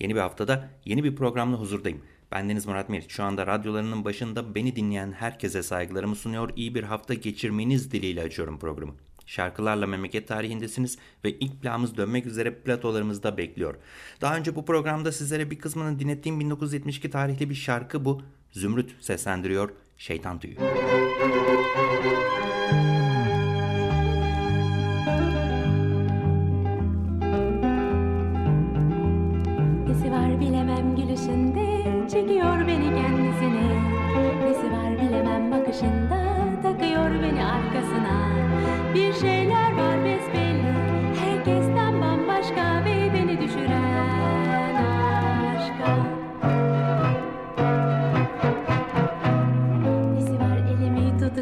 Yeni bir haftada yeni bir programla huzurdayım. Ben Deniz Murat Meriç. Şu anda radyolarının başında beni dinleyen herkese saygılarımı sunuyor. İyi bir hafta geçirmeniz dileğiyle açıyorum programı. Şarkılarla memleket tarihindesiniz ve ilk plağımız dönmek üzere platolarımızda bekliyor. Daha önce bu programda sizlere bir kısmını dinlettiğim 1972 tarihli bir şarkı bu. Zümrüt seslendiriyor Şeytan Tüyü. Nesi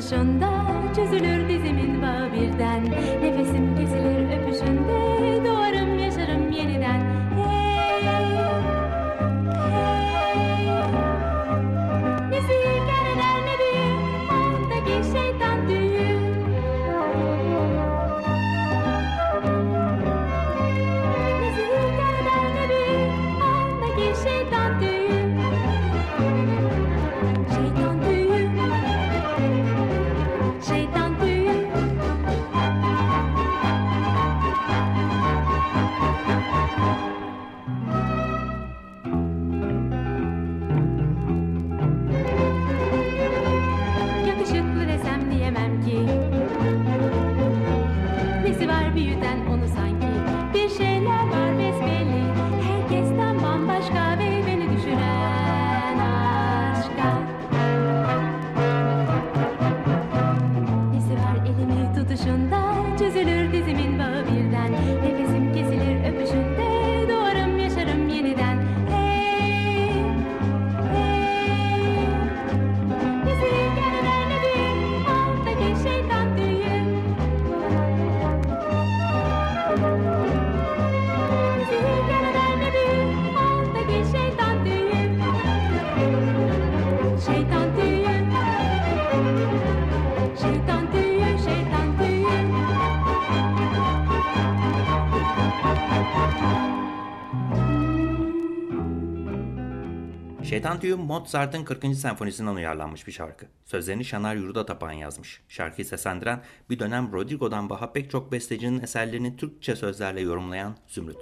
tutuşunda Çözülür dizimin bağı birden Nefesim kesilir Şeytan Tüyü Mozart'ın 40. senfonisinden uyarlanmış bir şarkı. Sözlerini Şanar Yurda Tapan yazmış. Şarkıyı seslendiren bir dönem Rodrigo'dan Baha pek çok bestecinin eserlerini Türkçe sözlerle yorumlayan Zümrüt.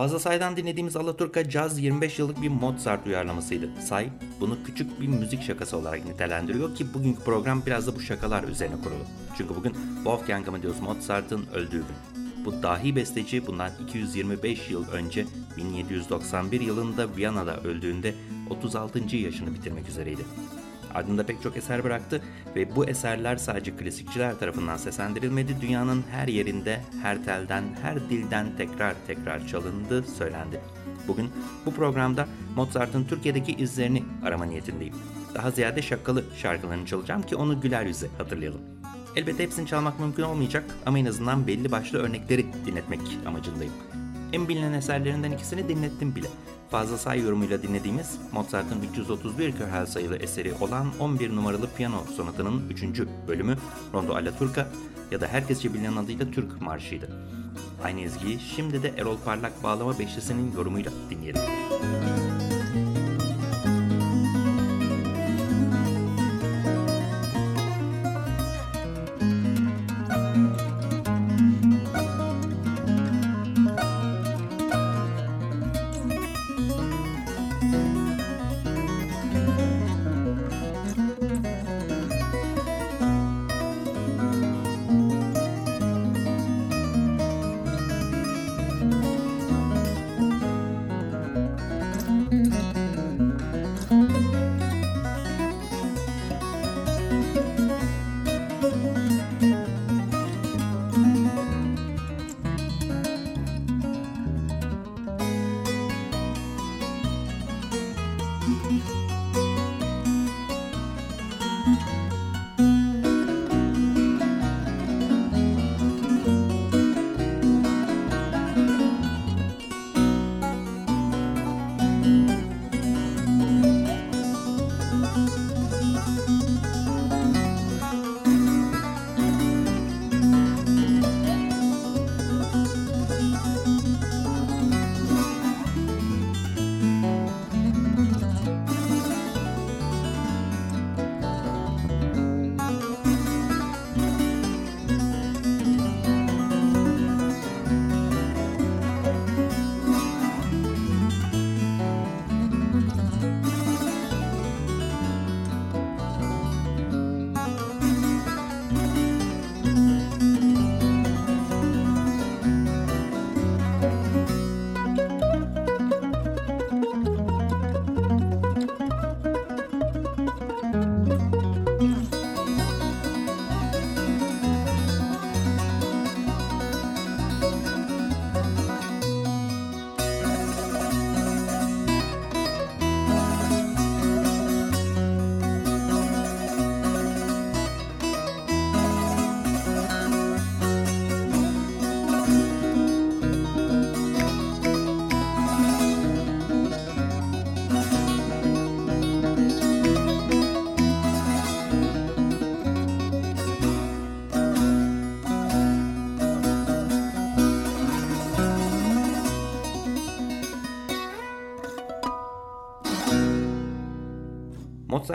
Fazla Say'dan dinlediğimiz Alaturka Caz 25 yıllık bir Mozart uyarlamasıydı. Say bunu küçük bir müzik şakası olarak nitelendiriyor ki bugünkü program biraz da bu şakalar üzerine kurulu. Çünkü bugün Wolfgang Amadeus Mozart'ın öldüğü gün. Bu dahi besteci bundan 225 yıl önce 1791 yılında Viyana'da öldüğünde 36. yaşını bitirmek üzereydi. Ardında pek çok eser bıraktı ve bu eserler sadece klasikçiler tarafından seslendirilmedi. Dünyanın her yerinde, her telden, her dilden tekrar tekrar çalındı, söylendi. Bugün bu programda Mozart'ın Türkiye'deki izlerini arama niyetindeyim. Daha ziyade şakalı şarkılarını çalacağım ki onu güler yüze hatırlayalım. Elbette hepsini çalmak mümkün olmayacak ama en azından belli başlı örnekleri dinletmek amacındayım. En bilinen eserlerinden ikisini dinlettim bile. Fazla say yorumuyla dinlediğimiz Mozart'ın 331 köhel sayılı eseri olan 11 numaralı piyano sonatının 3. bölümü Rondo alla Turca ya da herkesçe bilinen adıyla Türk Marşı'ydı. Aynı ezgiyi şimdi de Erol Parlak Bağlama Beşlisi'nin yorumuyla dinleyelim.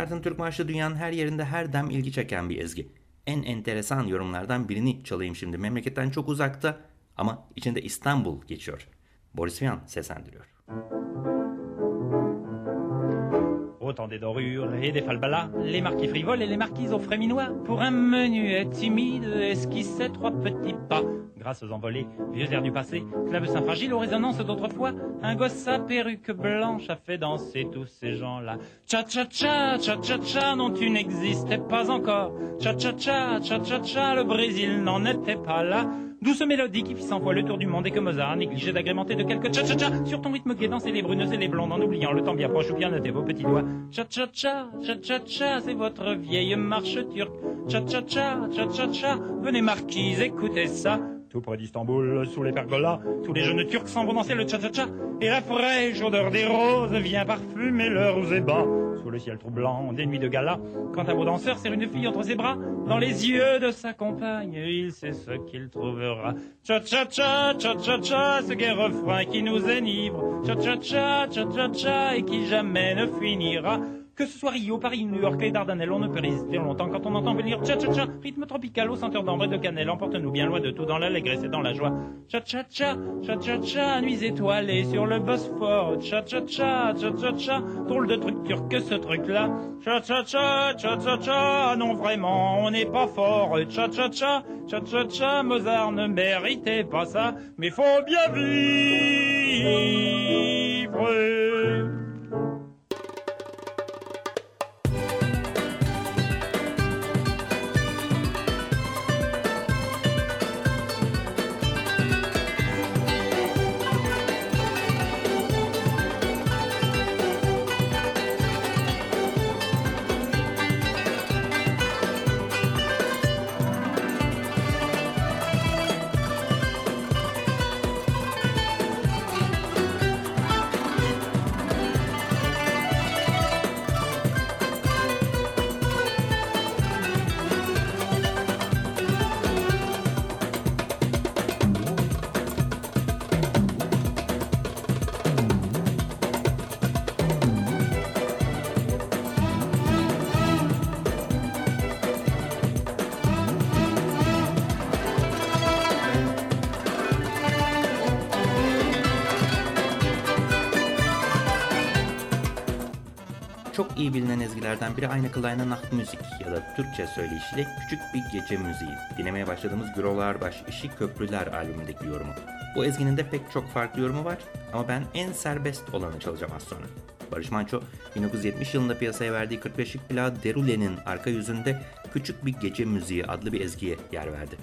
Mozart'ın Türk Marşı dünyanın her yerinde her dem ilgi çeken bir ezgi. En enteresan yorumlardan birini çalayım şimdi. Memleketten çok uzakta ama içinde İstanbul geçiyor. Boris Vian seslendiriyor. Autant des dorures et des falbalas, les marquis frivoles et les marquises aux frais minois, pour un menuet timide esquissait trois petits pas. Grâce aux envolées, vieux airs du passé, clavecin fragile aux résonances d'autrefois, un gosse à perruque blanche a fait danser tous ces gens-là. Cha-cha-cha, cha-cha-cha, non tu n'existais pas encore. Cha-cha-cha, cha-cha-cha, le Brésil n'en était pas là. Douce mélodie qui fit cent fois le tour du monde et que Mozart négligeait d'agrémenter de quelques cha-cha-cha sur ton rythme gai danser les brunes et les blondes en oubliant le temps bien proche ou bien noter vos petits doigts. Cha-cha-cha, cha-cha-cha, c'est votre vieille marche turque. Cha-cha-cha, cha-cha-cha, venez marquise, écoutez ça. Tout près d'Istanbul, sous les pergolas, tous les jeunes turcs s'en vont danser le cha-cha-cha. Et la fraîche odeur des roses vient parfumer leurs ébats. Sous le ciel troublant des nuits de gala, quand un beau danseur serre une fille entre ses bras, dans les yeux de sa compagne, il sait ce qu'il trouvera. Cha-cha-cha, cha-cha-cha, ce gai refrain qui nous enivre. Cha-cha-cha, cha-cha-cha, et qui jamais ne finira. Que ce soit Rio, Paris, New York, les Dardanelles, on ne peut résister longtemps quand on entend venir cha-cha-cha, rythme tropical au senteur d'ambre et de cannelle, emporte-nous bien loin de tout dans l'allégresse et dans la joie. Cha-cha-cha, cha-cha-cha, nuits étoilées sur le Bosphore, cha-cha-cha, cha-cha-cha, drôle de truc turc ce truc-là. Cha-cha-cha, cha-cha-cha, non vraiment, on n'est pas fort, cha-cha-cha, cha-cha-cha, Mozart ne méritait pas ça, mais faut bien vivre. İyi bilinen ezgilerden biri Aynı Kleine Nachtmusik ya da Türkçe söyleyişiyle Küçük Bir Gece Müziği. Dinlemeye başladığımız Gürol Ağırbaş İşi Köprüler albümündeki yorumu. Bu ezginin de pek çok farklı yorumu var ama ben en serbest olanı çalacağım az sonra. Barış Manço 1970 yılında piyasaya verdiği 45'lik plağı Derule'nin arka yüzünde Küçük Bir Gece Müziği adlı bir ezgiye yer verdi.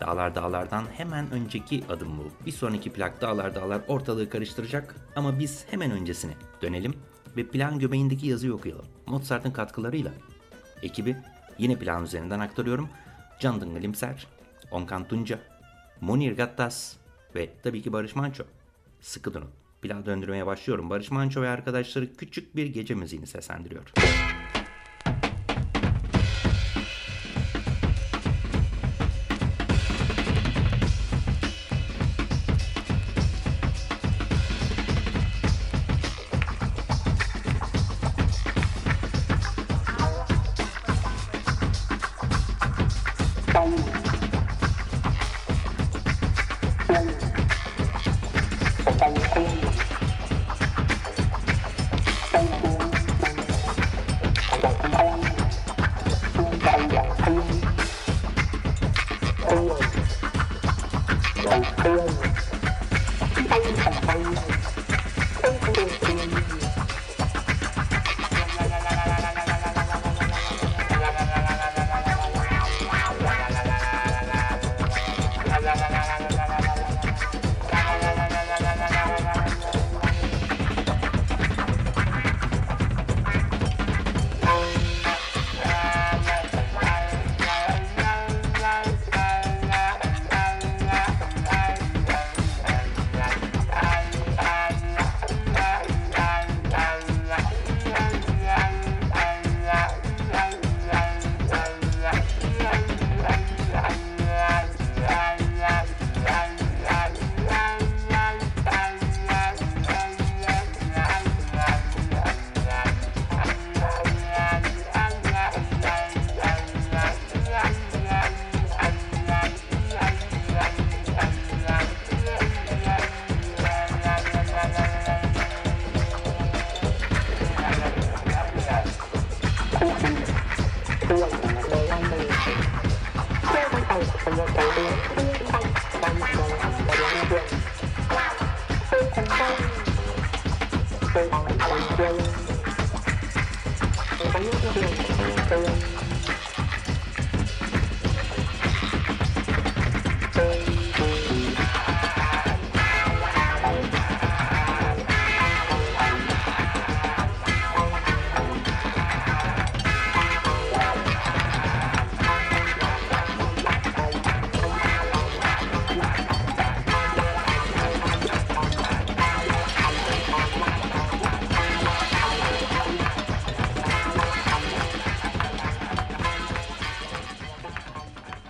Dağlar Dağlar'dan hemen önceki adım bu. Bir sonraki plak Dağlar Dağlar ortalığı karıştıracak ama biz hemen öncesine dönelim ve plan göbeğindeki yazıyı okuyalım. Mozart'ın katkılarıyla. Ekibi yine plan üzerinden aktarıyorum. Can Dıngılimser, Onkan Tunca, Monir Gattas ve tabii ki Barış Manço. Sıkı durun. Plan döndürmeye başlıyorum. Barış Manço ve arkadaşları küçük bir gece müziğini seslendiriyor. Ciao. Thank you.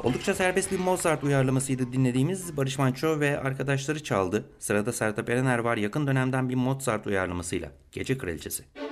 Oldukça serbest bir Mozart uyarlamasıydı dinlediğimiz Barış Manço ve arkadaşları çaldı. Sırada Sertab Erener var yakın dönemden bir Mozart uyarlamasıyla Gece Kraliçesi. Müzik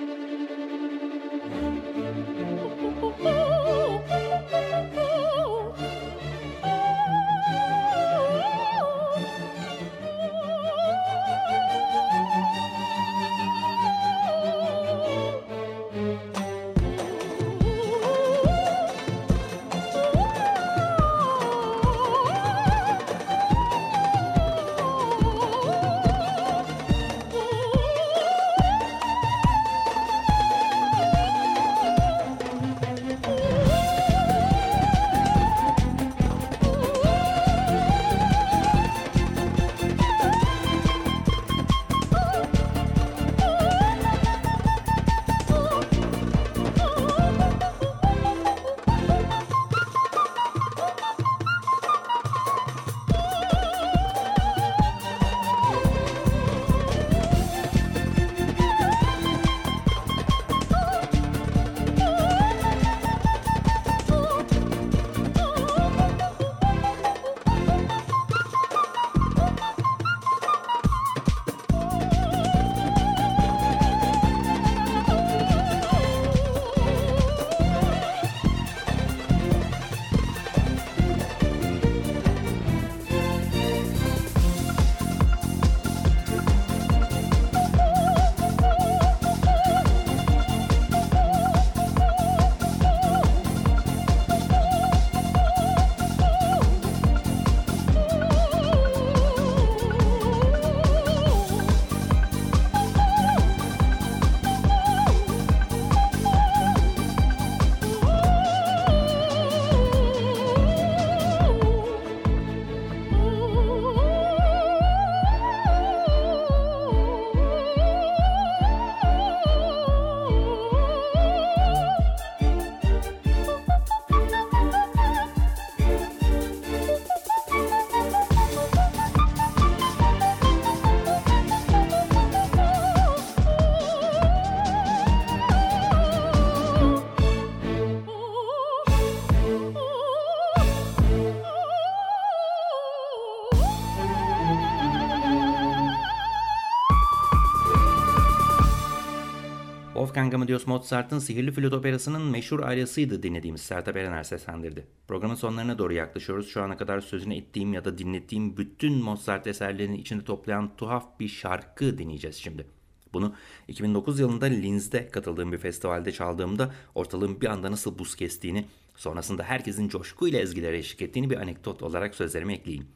Wolfgang Amadeus Mozart'ın Sihirli Flüt Operası'nın meşhur aryasıydı dinlediğimiz Sertab Erener seslendirdi. Programın sonlarına doğru yaklaşıyoruz. Şu ana kadar sözünü ettiğim ya da dinlettiğim bütün Mozart eserlerini içinde toplayan tuhaf bir şarkı dinleyeceğiz şimdi. Bunu 2009 yılında Linz'de katıldığım bir festivalde çaldığımda ortalığın bir anda nasıl buz kestiğini, sonrasında herkesin coşkuyla ezgilere eşlik ettiğini bir anekdot olarak sözlerime ekleyeyim.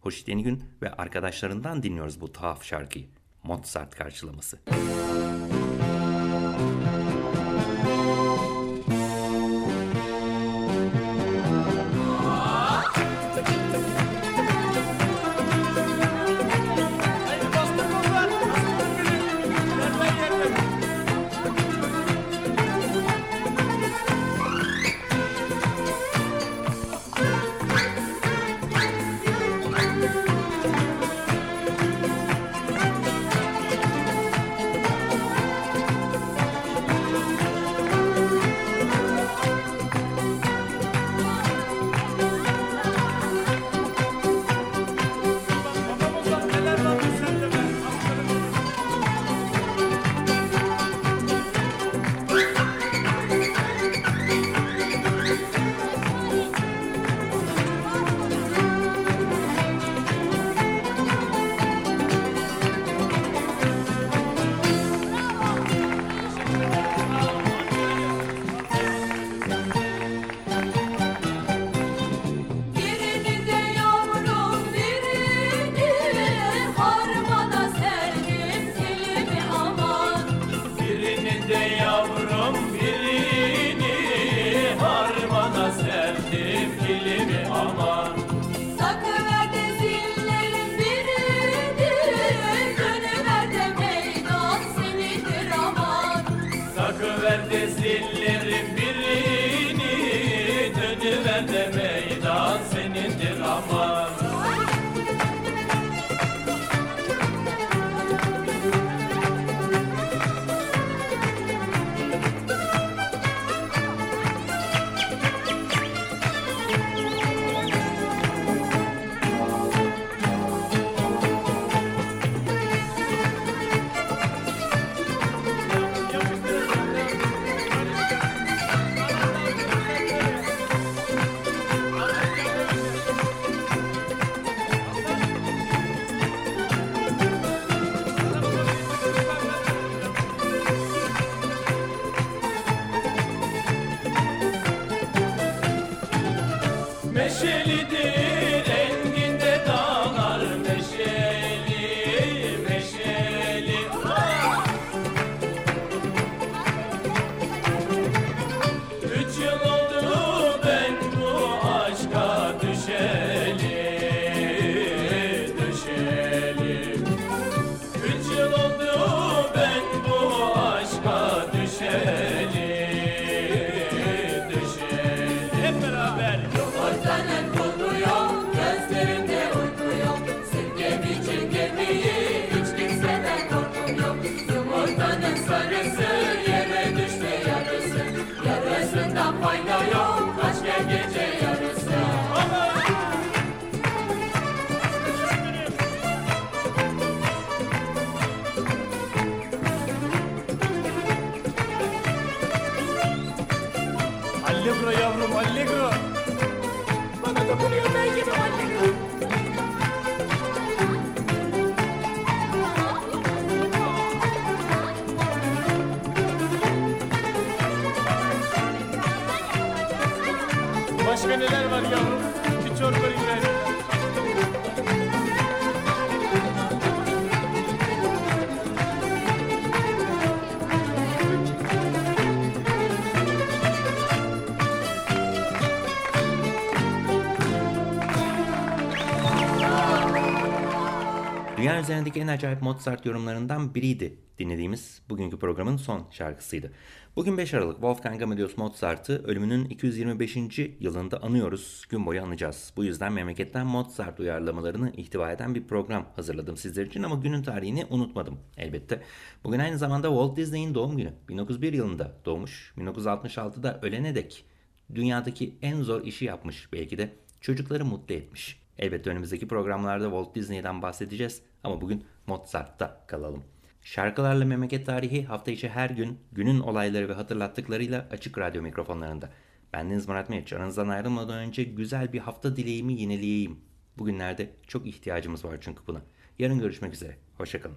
Hoşit Yenigün ve arkadaşlarından dinliyoruz bu tuhaf şarkıyı. Mozart karşılaması. Birini the money. Üzerindeki en acayip Mozart yorumlarından biriydi dinlediğimiz bugünkü programın son şarkısıydı. Bugün 5 Aralık Wolfgang Amadeus Mozart'ı ölümünün 225. yılında anıyoruz, gün boyu anacağız. Bu yüzden memleketten Mozart uyarlamalarını ihtiva eden bir program hazırladım sizler için ama günün tarihini unutmadım elbette. Bugün aynı zamanda Walt Disney'in doğum günü. 1901 yılında doğmuş, 1966'da ölene dek dünyadaki en zor işi yapmış belki de çocukları mutlu etmiş. Elbette önümüzdeki programlarda Walt Disney'den bahsedeceğiz ama bugün Mozart'ta kalalım. Şarkılarla Memleket Tarihi hafta içi her gün günün olayları ve hatırlattıklarıyla açık radyo mikrofonlarında. Bendeniz Murat Meriç. Aranızdan ayrılmadan önce güzel bir hafta dileğimi yineleyeyim. Bugünlerde çok ihtiyacımız var çünkü buna. Yarın görüşmek üzere. Hoşçakalın.